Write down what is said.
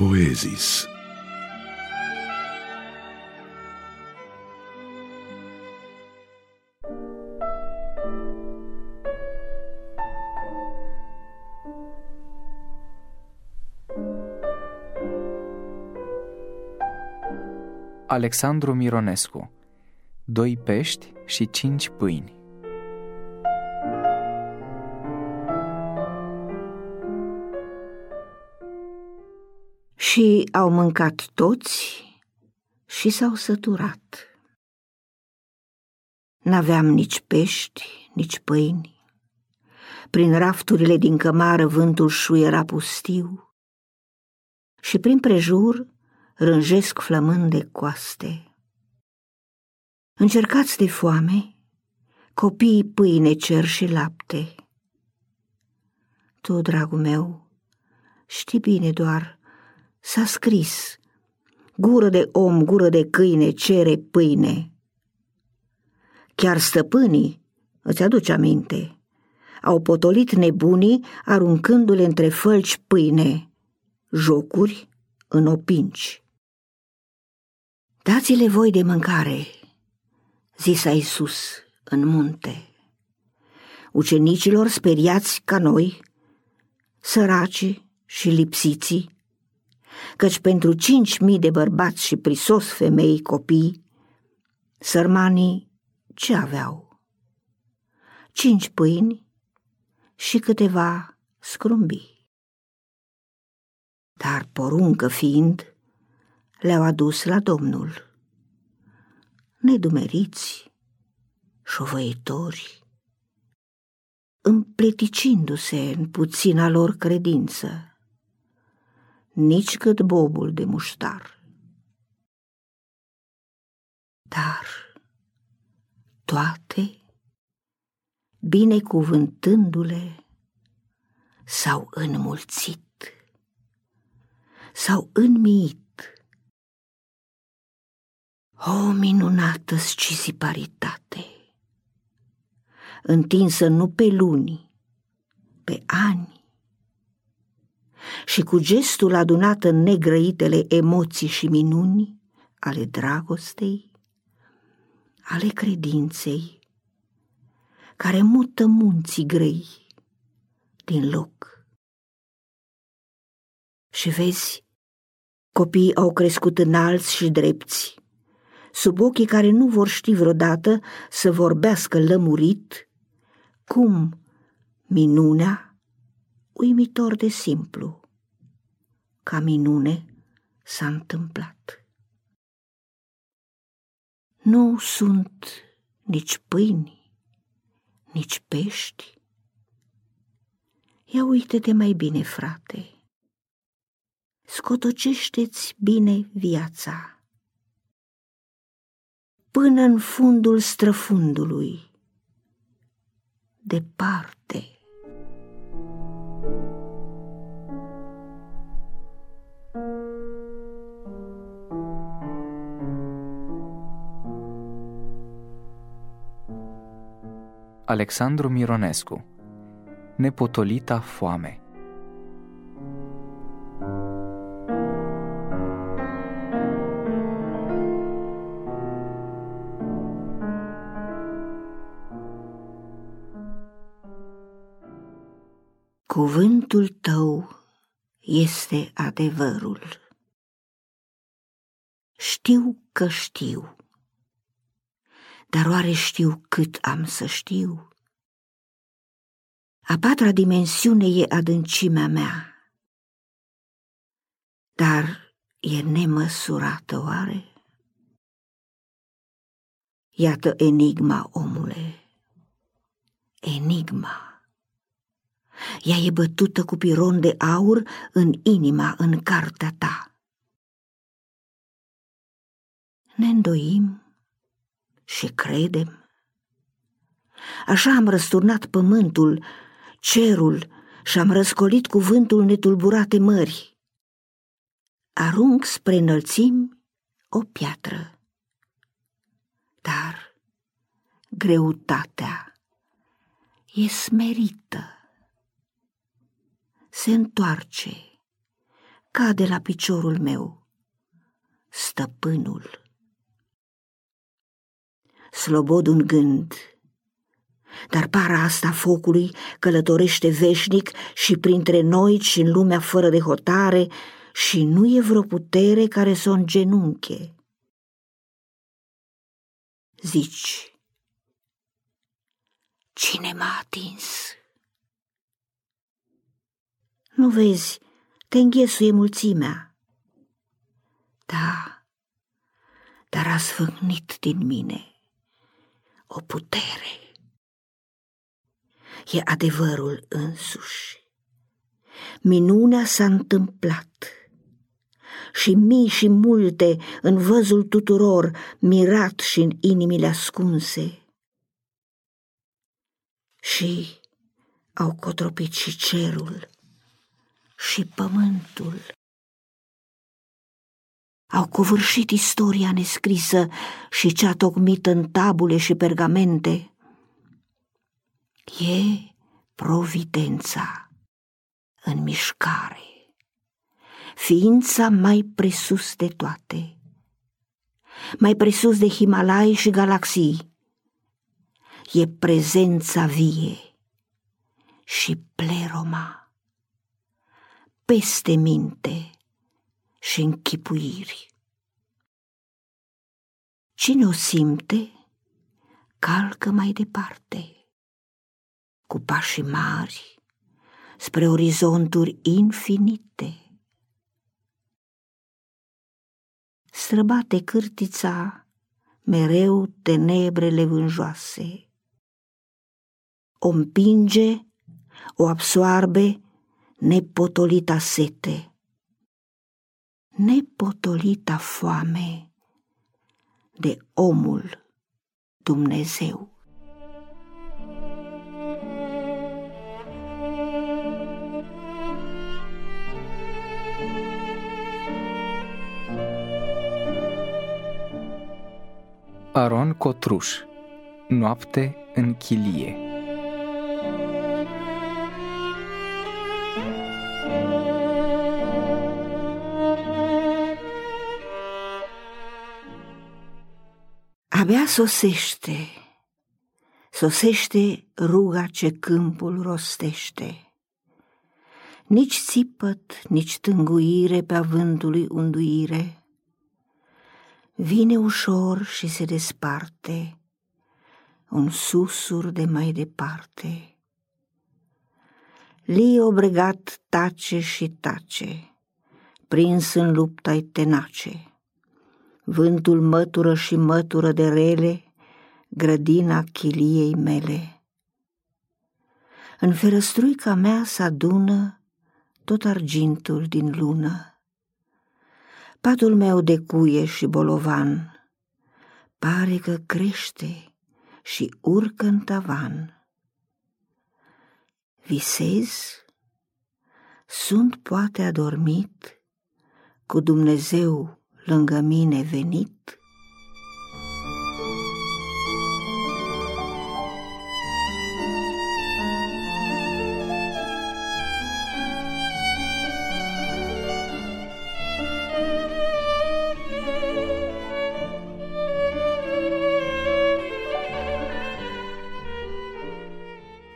Poezis. Alexandru Mironescu Doi pești și cinci pâini Și au mâncat toți și s-au săturat. N-aveam nici pești, nici pâini. Prin rafturile din cămară vântul șuiera pustiu și prin prejur rânjesc flămând de coaste. Încercați de foame, copiii pâine cer și lapte. Tu, dragul meu, știi bine doar, s-a scris, gură de om, gură de câine cere pâine. Chiar stăpânii, îți aduce aminte, au potolit nebunii aruncându-le între fălci pâine, jocuri în opinci. Dați-le voi de mâncare, zisa Iisus în munte. Ucenicilor speriați ca noi, săraci și lipsiții, căci pentru cinci mii de bărbați și prisos femei copii, sărmanii ce aveau? Cinci pâini și câteva scrumbii. Dar poruncă fiind, le-au adus la Domnul. Nedumeriți, șovăitori, împleticindu-se în puțina lor credință, nici cât bobul de muștar. Dar toate, binecuvântându-le, s-au înmulțit, s-au înmiit o minunată scisiparitate, întinsă nu pe luni, pe ani, și cu gestul adunat în negrăitele emoții și minuni ale dragostei, ale credinței, care mută munții grei din loc. Și vezi, copiii au crescut înalți și drepți, sub ochii care nu vor ști vreodată să vorbească lămurit, cum minunea, uimitor de simplu, ca minune s-a întâmplat. Nu sunt nici pâini, nici pești. Ia uite-te mai bine, frate. Scotocește-ți bine viața până în fundul străfundului, departe. Alexandru Mironescu Nepotolita foame Cuvântul tău este adevărul. Știu că știu, dar oare știu cât am să știu? A patra dimensiune e adâncimea mea, dar e nemăsurată oare? Iată enigma, omule, enigma. Ea e bătută cu piron de aur în inima, în cartea ta. Ne îndoim și credem. Așa am răsturnat pământul, cerul și am răscolit cuvântul netulburate mări. Arunc spre înălțimi o piatră, dar greutatea e smerită se întoarce cade la piciorul meu stăpânul. Slobod un gând, dar para asta focului călătorește veșnic și printre noi și în lumea fără de hotare și nu e vreo putere care să o îngenunche. Zici, cine m-a atins? Nu vezi, te înghesuie mulțimea. Da, dar a sfârnit din mine o putere. E adevărul însuși. Minunea s-a întâmplat și mii și multe în văzul tuturor, mirat și în inimile ascunse. Și au cotropit și cerul și pământul. Au covârșit istoria nescrisă și cea tocmită în tabule și pergamente. E providența în mișcare, ființa mai presus de toate, mai presus de Himalai și galaxii. E prezența vie și pleroma peste minte și închipuiri. Cine o simte, calcă mai departe, cu pași mari, spre orizonturi infinite. Străbate cârtița mereu tenebrele vânjoase. O împinge, o absoarbe nepotolita sete, nepotolita foame de omul Dumnezeu. Aron Cotruș Noapte în chilie Abia sosește, sosește ruga ce câmpul rostește. Nici țipăt, nici tânguire pe vântului unduire. Vine ușor și se desparte un susur de mai departe. Lii obregat tace și tace, prins în lupta tenace Vântul mătură și mătură de rele grădina chiliei mele. În ferăstruica mea s-adună tot argintul din lună. Patul meu de cuie și bolovan pare că crește și urcă în tavan. Visez? Sunt poate adormit cu Dumnezeu lângă mine venit?